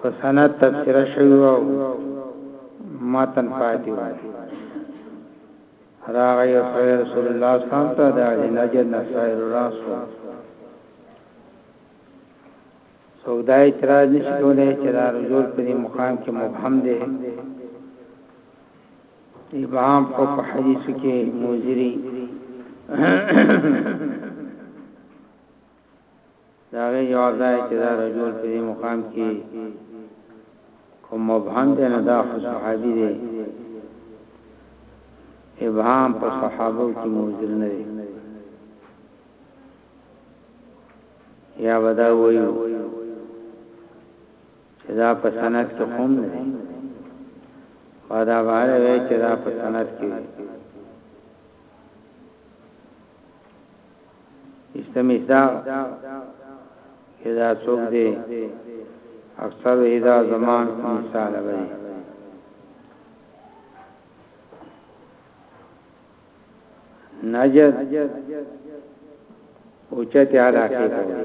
په سند تبصره شوي وه او متن پاتې وه راغی او سره رسول الله صلی الله علیه وسلم ته د اهل نجد نصائر راس وو سودا اعتراض نشي کولای چې دا رجوع په دې مقام کې مبهم دی ابهام خو په حدیث کې موزری د هغې جواب دا دی چې دا رجول په دې مقام کې کوم مبهم دی نو دا خو صحابي دی ابهام په صحابو کې موجود نه دی یا ودا وایو چې دا په سند کې هم نه دی ودا واره وی چې دا په سند کې دی استمشدا اذا څوک دی اکثر اذا زمان مثال به نجد اوچته علاقه کوي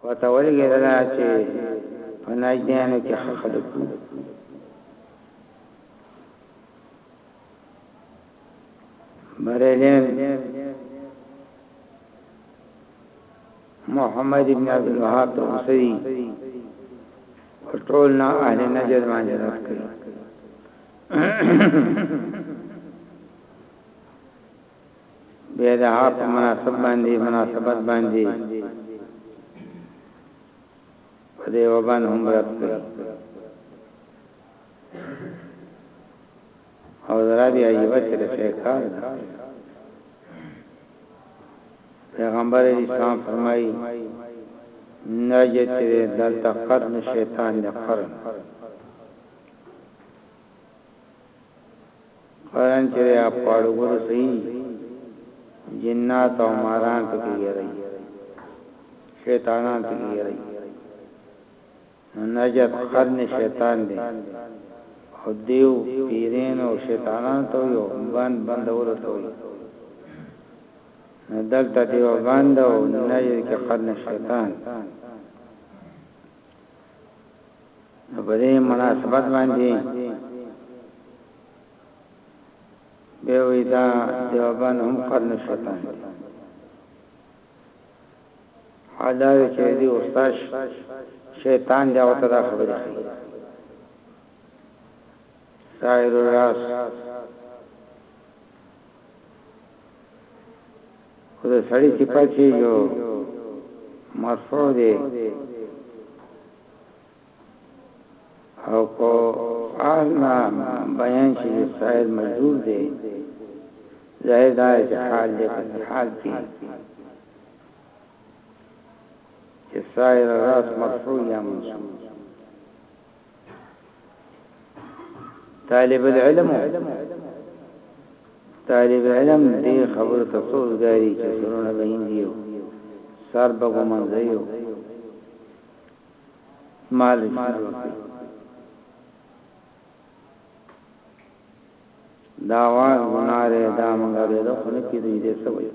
پته ولګېدله چې په ناجنیانو کې ښه خلک وو. بریلیم محمد ابن عبدالوهاب ته اوسوي په ټول نه اهل نجد باندې رد کړي بیا د هغه په مناسب باندې مناسبت باندې په دې وبان هم رد کړي او ذرا بیا یې بچ رسې کار پیغمبر اسلام فرمایي نجت دلته قرن شیطان نه قرن قرآن چې دی هغه پاړوګرو ته یي جنات او ماران پکې یری شیطانان پکې یری نو نجات قرن شیطان دی او دیو پیرین او شیطانان ته یو بند بندولو ته وي نو دلته دیو بند او نجات کې قرن شیطان نو په دې مناسبت باندې به وي دا دیوبان هم قرن شیطان دی حالا چې دی استاد شیطان دی او تدا خبرې کوي سائر الراس خو د سړی صفت شي جو مرفوع دی او کو فعال نه بیان شي فاعل مجرور دی ظاهر دا چې حال دې په حال کې چې سائر راس مرفوع یا منصوب طالب العلم طالب علم دې خبر ته سوزګاری چې سرونه به هندیو سر به ګمنځیو مال دا واز ګناره دا مونږه دې خو نه کیږي دې سوي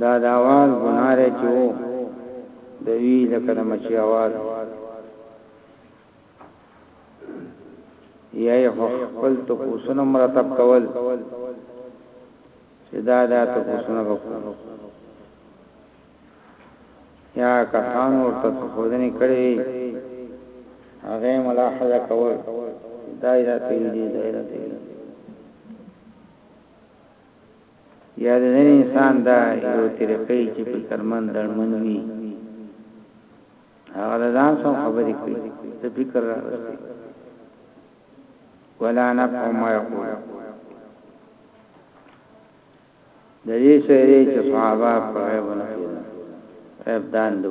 دا د اواز ګناه دی چې و دوي لکه د مچی اواز یا یې خپل تپوسونه مرتب کول چې دا دا تپوسونه وکړو یا کسان ورته خودنې کړې هغه ملاحظه کول دایره تیری دایره تیری یا د نوي انسان دا یو طریقه چې په سرمن دړمن وي هغه د ځان سره خبرې کوي ته فکر راوستي ولا نفع ما یقول د دې سره چې صحابه په غیب نه پیدا غیب دان دو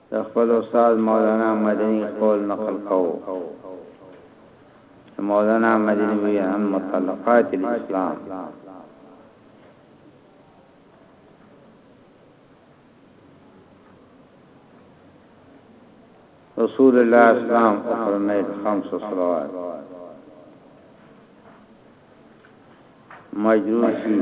د خپل استاد مولانا مدني قول نقل کوو چې مولانا مدني وي ان مطلقات الاسلام رسول الله اسلام او فرمایل خمس صلوات مجروسی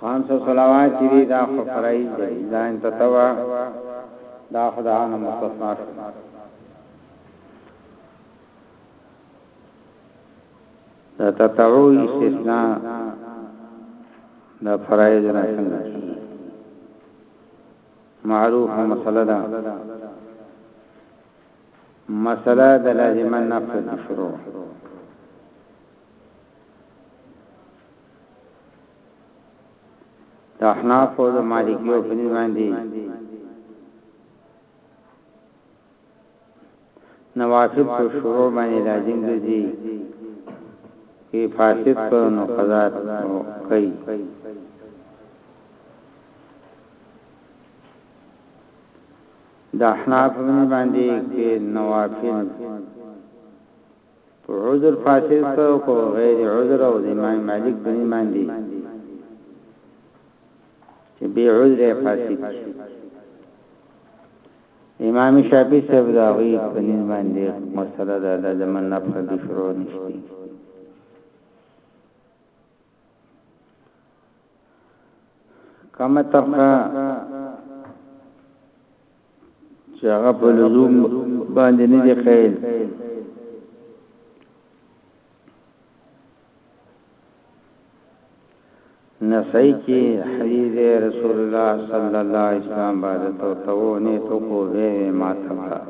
خمس صلوات چې دي دا خو فرایض دي دا ان تطوع دا خو دا نه مستثنا شو دا تطوع استثناء دا فرایض نه څنګه معروف مسله ده مسله د لازم نفس شروع د احنافو او د مالکیو په نسبت باندې نوافل په شروع باندې لازم ګرځي کې فاسد کو نو قضا کوي د احناف باندې کې نوافل په عذر فاسد کړه او په غیر عذر او د امام مالک په نوم باندې چې بی عذر فاسد امام شافعی صاحب دا غي په نوم باندې مسله ده د زمن نه په شروع نشتی کومه طبقه چې هغه په لزوم باندې نه دی قیل نسائی کی حدیث رسول الله صلی الله علیه وسلم باندې تو تو نه تو کو وی ما تکا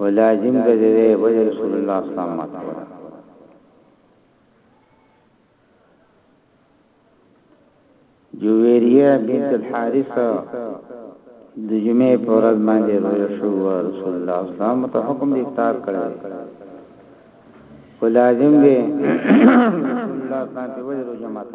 ولازم دې وی رسول الله صلی الله علیه وسلم جویریه بنت الحارث د جمعې په ورځ باندې روزه شو رسول الله صلی الله علیه وسلم ته حکم دی افطار کړی ولازم دی رسول الله صلی الله علیه وسلم ته روزه ماته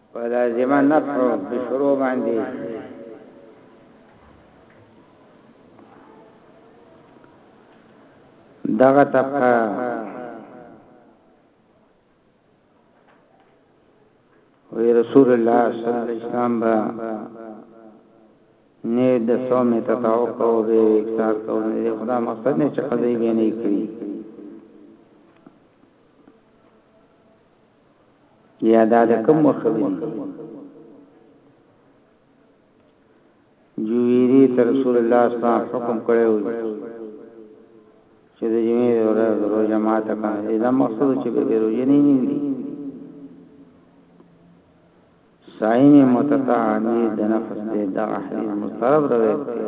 په لازمه نفع بشروع باندې دغه طبقه وی رسول الله صلی الله علیه وسلم با نه د صوم تطاو کو به اکثار کو نه خدا مقصد نه چې قضې به نه کړی یا دا د کوم وخت خبرې دي جویری تر رسول الله صلی الله علیه وسلم حکم کړی و چې د جمعې ورځ روزه ماته کړه دا مقصود چې به روزه نه نیولې صائم متتعدی د نفس د حدیث مسترب روایت دی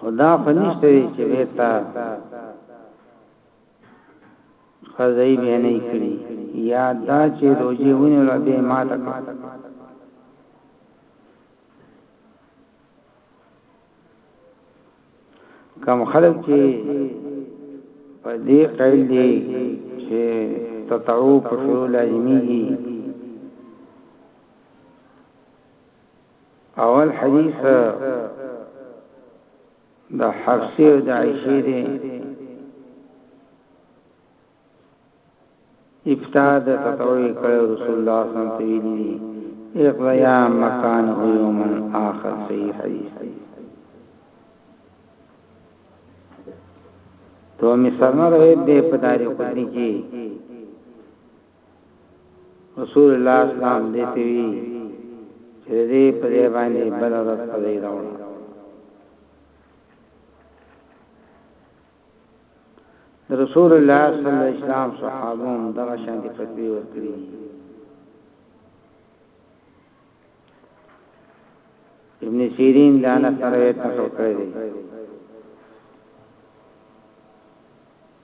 خدا خنشته وی چې بیرته خزای به نه کړی یا دا چې روزي ونه لا به ما تک کم خلک چې په دې قیل دي چې تطعو په شروع لازمي دي اول حدیث د حفصه او د عائشه دی ابتداء د تطوی کړه رسول الله صلی الله علیه وسلم اقضیا مکان هو یوم اخر صحیح حدیث تو می سرمه روید دی په تاریخ کې رسول الله اسلام دې ته وی چې دې په دې باندې بل ورځ په دې راوړه رسول الله صلی الله علیه وسلم صحابه هم دغه شان دي فتوی ورکړي ابن سیرین دانه سره تخو کړی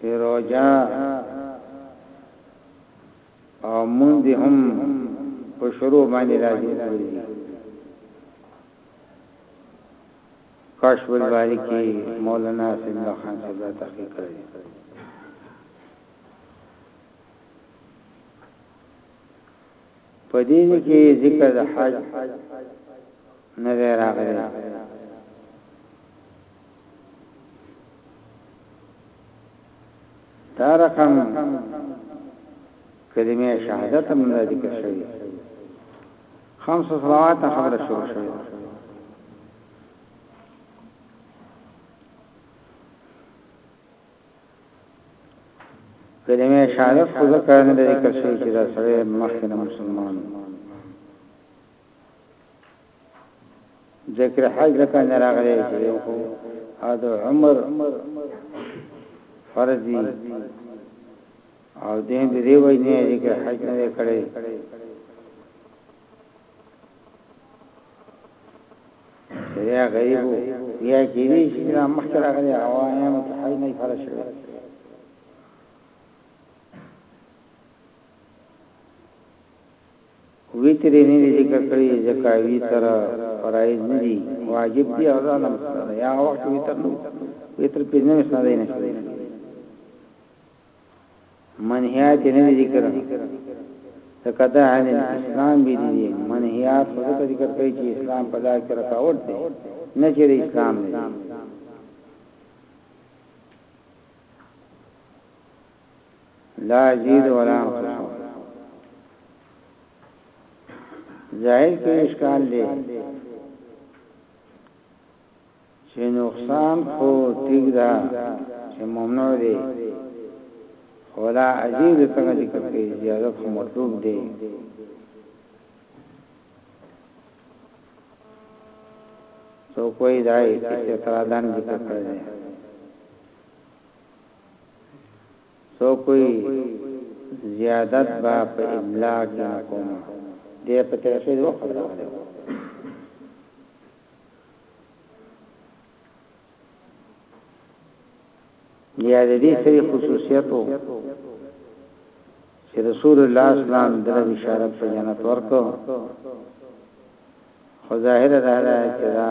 چي روژه او مونځ يې هم په شروع باندې راځي وګرځي کشف الباری کې مولانا سید الله خان صاحب دا تحقیق کړی په دې کې ذکر د حج نه راغلی دا رقم کلمه شهادت هم نه ذکر شوی خمس صلوات خبره شروع شوی کلمه شهادت خو ذکر نه ذکر شوی چې دا سره مخکې مسلمان ذکر حج لکه نه راغلی چې یو خو او د عمر فرض دی او دین د دې وای نه ذکر حج نه کړی یا غریب یا کیری چې را مخکې راغلی او یا متحج نه فرض شوی وتر یې نه دی ذکر کړی ځکه وتر فرایض نه دي واجب دي او دا نه مسله ده یا وخت وتر نو وتر په نه مسله دی نه شوی منهیات نه دي ذکر ځکه دا عین اسلام به دي منهیات خو ځکه ذکر کوي چې اسلام په دار کې رکاوټ دی نه چې اسلام دی لا جید ولا انفسهم ظاهر کې اشکال دی چې نقصان خو ټیک ده چې ممنوع دی ولا عجیب څنګه ذکر کوي زیاده خو مطلوب دی سو کوئی دای استطرادان ذکر کړی څوک وایی زیادت به په املا کی نه کوم دی په تشهید وخت راغلی وو. یا د دې سری خصوصیت وو چې رسول الله صلی الله علیه وسلم د بشارت په جنت ورکو خو ظاهر ده چې دا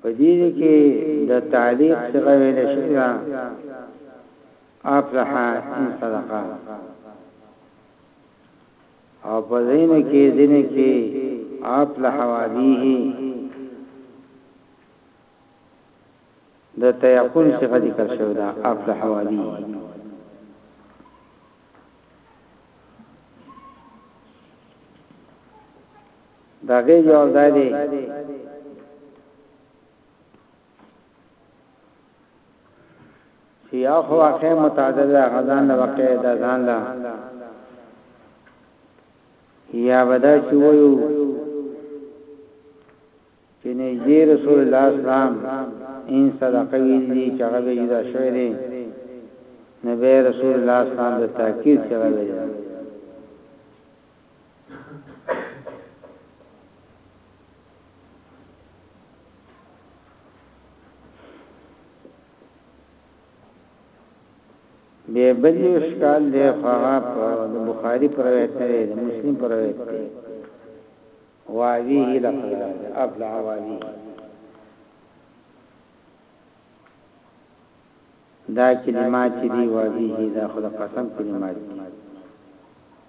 په دې ځای کې د تعلیق صیغه ویل شوې ده، افلح ان صدق، او په ځینو کې ځینو کې افلح وابیه د تیقن صیغه ذکر شوې ده، افلح وابیه داغې جواب دا دی چې یا خو واقع متعدد ده غزان له واقع ده ځان ده یا بدا چې وایو چې نږدې رسول الله اسلام ان صدقه ویل دي چې هغه جدا شوی دی نبی رسول الله اسلام د تاکید سره ویل به بل اشکال دی هغه په بخاری پر روایت دی د مسلم پر روایت دی واویه لفظ افلع واویه دا کلمات دی واویه دا خدا قسم کلمات دی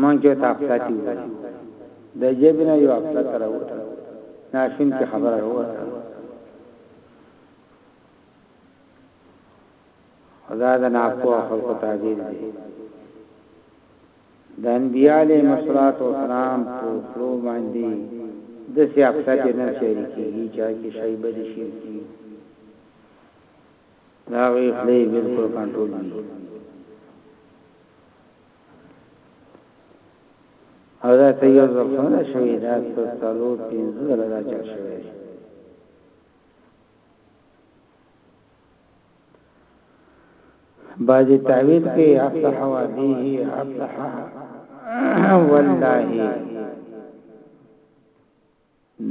مونږ چې ته افلاطي وویل د جیب نه یو افلاط راووتل ناشون کې خبره راووتل خدا د ناپو خلق تعبیر دی د انبیاء علیه الصلاۃ والسلام په تلو باندې د سیاست نه شریکي چې شیبه دي شي د هغوی خوله یې بالکل کنټرول وي او دا ته یو ځل خو نه شوي دا څه څلور پنځه ځله دا چل شوی دی بعضې تعویل کوي افتح وابیه افتح والله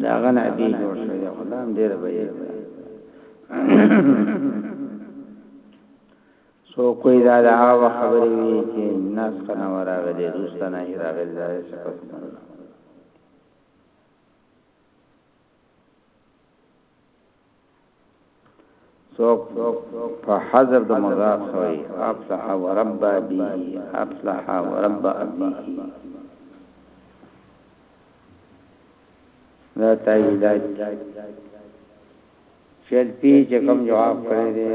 داغه نه دی جوړ شوی دی خو دا هم ډېره بهیر ده سو کوئی دا دا هغه خبرې وی چې ناس کنه وراغلي دوستانه هی راغلي دا څه پته نه څوک په حذف د مضاف سره افلح ورب به افلح ورب ابيه دا تاییدات شلپی چې کوم جواب کړی دی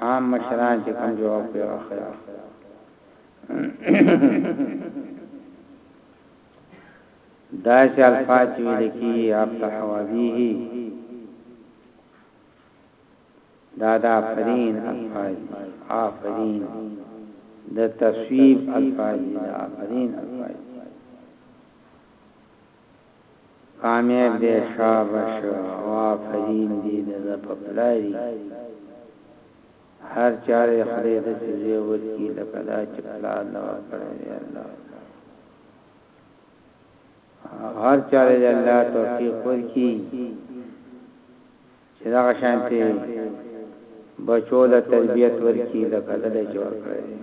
عام مشران چې کوم جواب کړی داسې الفاظ چې ویل کېږي افتح وابیه دا د آفرین الفاظ آفرین د تصویب الفاظ د آفرین الفاظ کامیاب دې شاباش او آفرین دې د پپلاری هر چاله خدای داسې زوی ورکړي لکه دا چې پلار له ورکړی دی الله هر چاله دې الله توفیق ورکړي چې دا شانتي بچو له تربيت ورکړي لکه دا چې ورکړی دی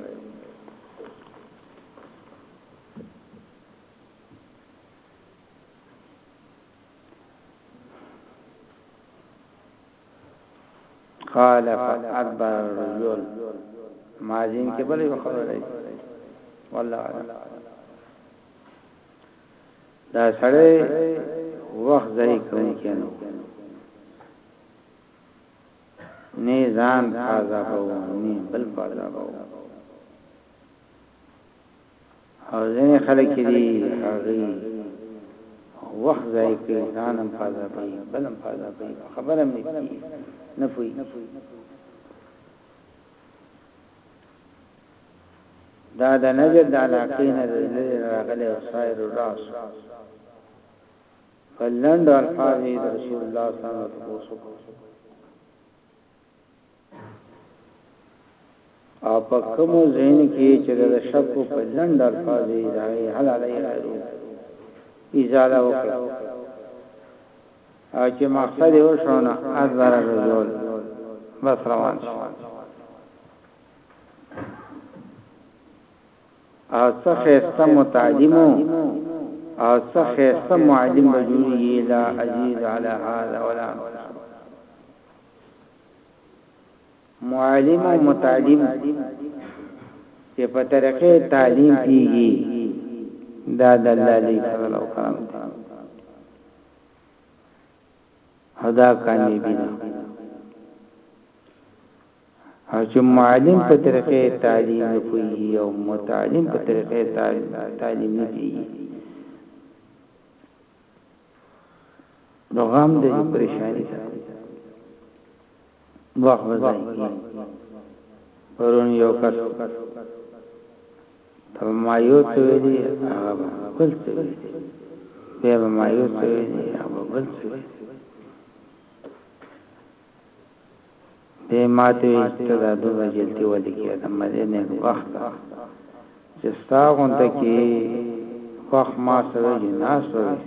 قال فاكبر الرجل ماضين کې بلې خبره ده والله دا سره وخت ځای کوي کنه نه ځان تازه کوو نه بل تازه کوو او ځینې خلک چې دي هغوی وخت ځای کې ځان هم فاضا کوي بل هم فاضا کوي خبره مې نه پوي دا د نجد د علاقې نه لري راغلي او سایر راس فلند الفاظ رسول الله صلی الله علیه وسلم او په کوم ځین کې چې د شک په لند الفاظ یې دا حل علی غیرو ازاله وکړه او چې مقصد یې وشونه اذر الرجل بس روان شو او څه ښایسته متعلم او او څه ښایسته معلم به جوړیږي لا عزیز علی هذا ولا معلم او متعلم چې په طریقې تعلیم کیږي دا د الله دی فضل او کرم دی هدا کامیابی ده او چې معلم په طریقه تعلیم نه پوهیږي او متعلم په طریقه تعلیم نه پوهیږي نو غم دې پریشانی ده وخت ځای پرون یو کس ته ما یو څه ویلي هغه بل څه ویلي بیا به ما یو څه ویلي هغه بل څه ویلي دی ماته وی چی ته دا دومره جلتی ولی کیی د مزی نیکبخته چی ستا غونته کی خوښ ما سړی جی ناست وی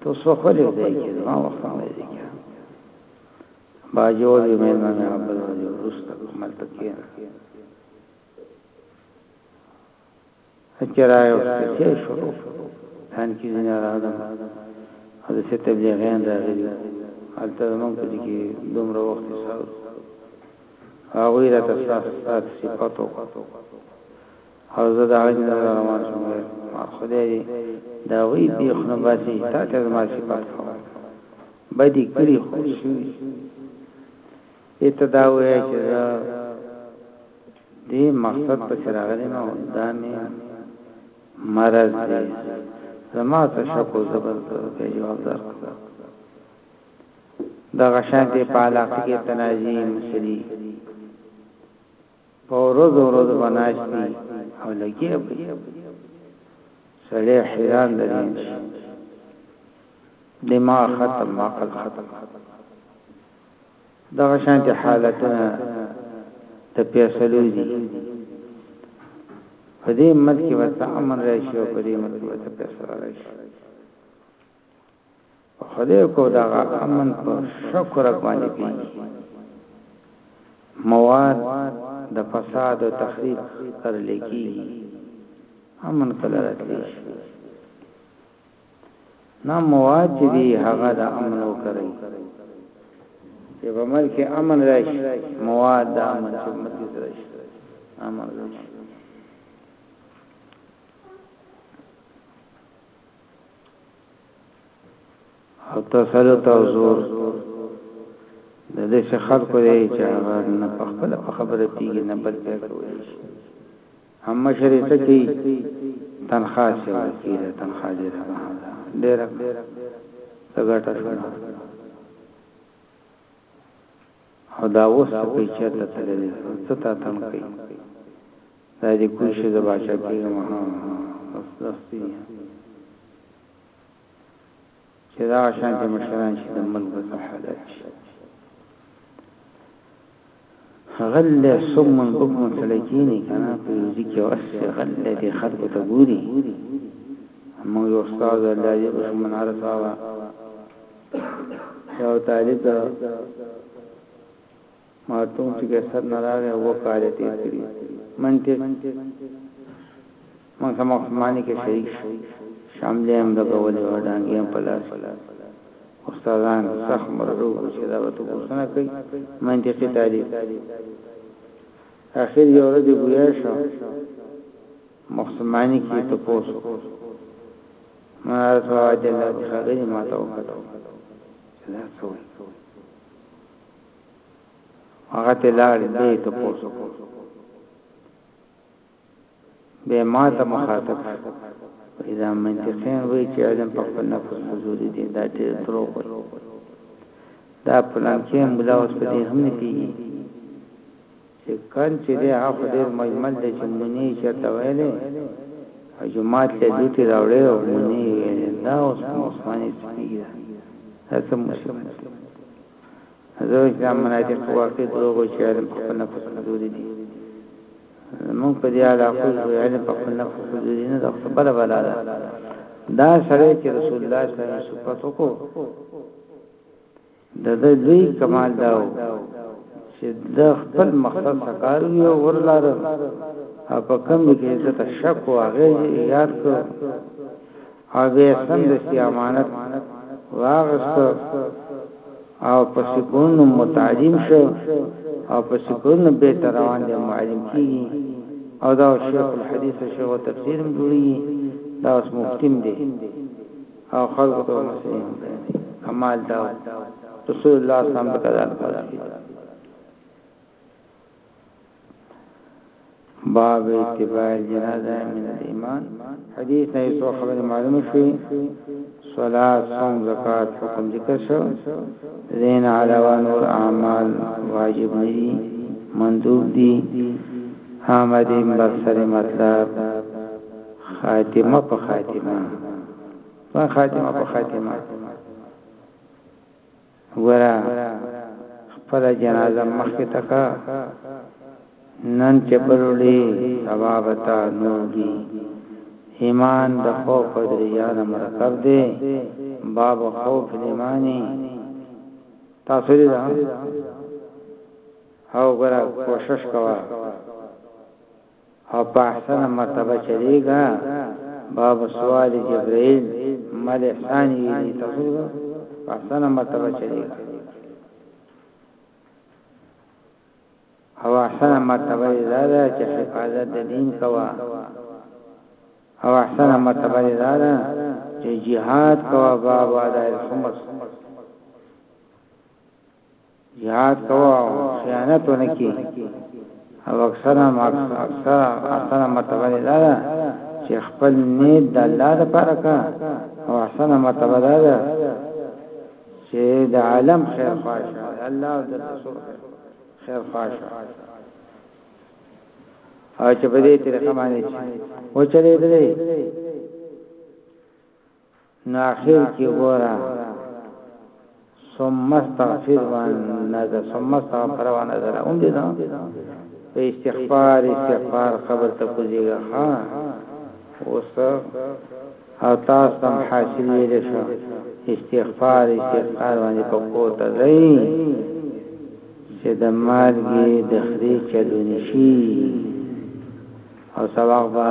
ته سو خلی ځای کی زما وخت هم ضایع کړی باجوړ وی مې نه نه بل ورځ وروسته کومل تکینه چرای او چای شروع ځان کې ځینې راغلم او د څه تبلیغیان راغلي هلته زمونږ په دې کې دومره وخت سره هغوی راته ستاسو ستاسو صفت وکړ او زه د هغې نه روان شوم ما خدای دې د هغوی بیخ نه باسي تا ته زما صفت کوم بدې کړي خو شوي ای ته دا ووایه چې زه دې مقصد پسې راغلی نو دا مې مرض دی زما څه شک و زه به ته جواب درکړم دغه شان دې په علاقه کې تنازي مسلي په ورځ ورځ بناشتي او لګي سړی حیران دی دماغ ختم عقل ختم دغه شانتې حالتونه د فیصلو دي. په دې ملک کې ورته امن راشي او په دې ملک کې ورته فیصله راشي. خدای کو دغه امن په شکر باندې پیږي. مواد د فساد او تخریب پر لکی امن کله راتلی شي نه مواد چې دی هغه د امن وکړي چې په ملک امن راشي مواد د امن چې ملک راشي امن راشي او تسلط او زور د دې خلکو دی چې هغه نه په خپل خبره تیږي نه بل څه کوي هم مشر یې څه کوي تنخوا څه ورکوي دا تنخوا ډیره مهمه ده ډیره څه ګټه شوه او دا اوس څه کوي چېرته تللی دی څه تا تم کوي دا دې کوی شي د باچا کېږم ها بس دستي چه دغه شانتی مشران چه د ملک د کفالت شي غل له سم بکم سړی کینی کنه په یوزی کې اوس غل له دې خلکو ته ګوري مو یو استاد الله دې اوس منار صاحب یو طالب ما ته چې سر نه راغی وکاله تیر کړی منطق موږ هم عثماني کې شریک شو شاملې هم لګولې او ډانګې هم په لاس استادان سخت مرعوب چې دا به تپوسونه کوي منطقي تعریف اخر یو ورځ ګویا شو مخصمانی کې تپوسو منارت بابا جل الله بخاری ما ته وکړو دا څه وایي هغه ته لاړ دې تپوسو بیا ماته مخاطب شو وایي دا منطقیان وایي چې علم په خپل نفس حضوري دی دا ډېر دروغ وایي دا پلانکې مولا اوس په دې هم نه پیږي چې کان چې دی هغه ډېر مجمل دی چې مونې چرته ویلې او جماعت له لوټي راوړې او مونې ویلې دا اوس مسلمانې سپیږي دا څه مصیبت دی زه چې دا مناطق واقع دروغ چې علم په خپل نفس حضوري دی زموږ په دې اړه خو علم په خپل نفس حضوري نه ده خو بلا بلا ده دا سړی چې رسول الله صلی الله علیه وسلم صفات وکړو د دې لوی کمال داو چې د خپل مقصد سکار یو ورلار او په کم کې د تشک او هغه یاد کړو هغه سمدستي امانت واغست او په سکونو متعلم شو او په سکونو به تر روان دي معلم کیږي او دا شیخ الحدیث او شیخ تفسیر هم جوړي دا اوس مفتیم دي او خلق ته مسلم دي کمال دا رسول الله صلی الله علیه وسلم باب اتباع جنازه من الايمان حدیث نه څو خبر معلوم شي صلات صوم زکات حکم ذکر شو زین علاوه نور اعمال واجب ندي مندوب دي حامد بصری مطلب خاتمه په خاتمه په خاتمه په خاتمه وګوره خپل جنازه مخکې تکا نن چې بلوړي سبا بتا نوږي ایمان د خوف او دریا نه مرکب دی باب خوف ایمانی تاسو دې دا او ګره کوشش کوا او په احسن مرتبه چلیږه باب سوال جبرائیل مل احسان یی تاسو په احسن مرتبه چلیږه او احسن مرتبه دا ده چې حفاظت د دین کوا او احسن مرتبه دا ده چې jihad کوا باب ادای خمس جهاد کوه او خیانت ونه کی او اکثره اکثره اصلا مرتبه دا ده چې خپل نیت د الله لپاره کا او اصلا مرتبه دا ده چې د عالم خیر خواهش الله د رسول خیر خواهش او چې په دې طریقه باندې و چلې دې نو اخر کی ګوره ثم استغفر ونذر ثم استغفر ونذر هم دې دا په استغفار استغفار قبر ته کوزیږه ها اوس او تاسو هم حاصل ویل شو استغفار استغفار باندې په کوته ځای چې د مالګي د خري چلونی شي او سبق به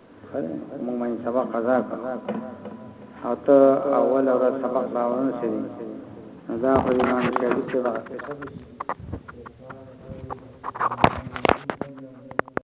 موږ باندې سبق قضا کړ او ته اول ورځ سبق راوړل شوی نو دا خو امام شافعي څخه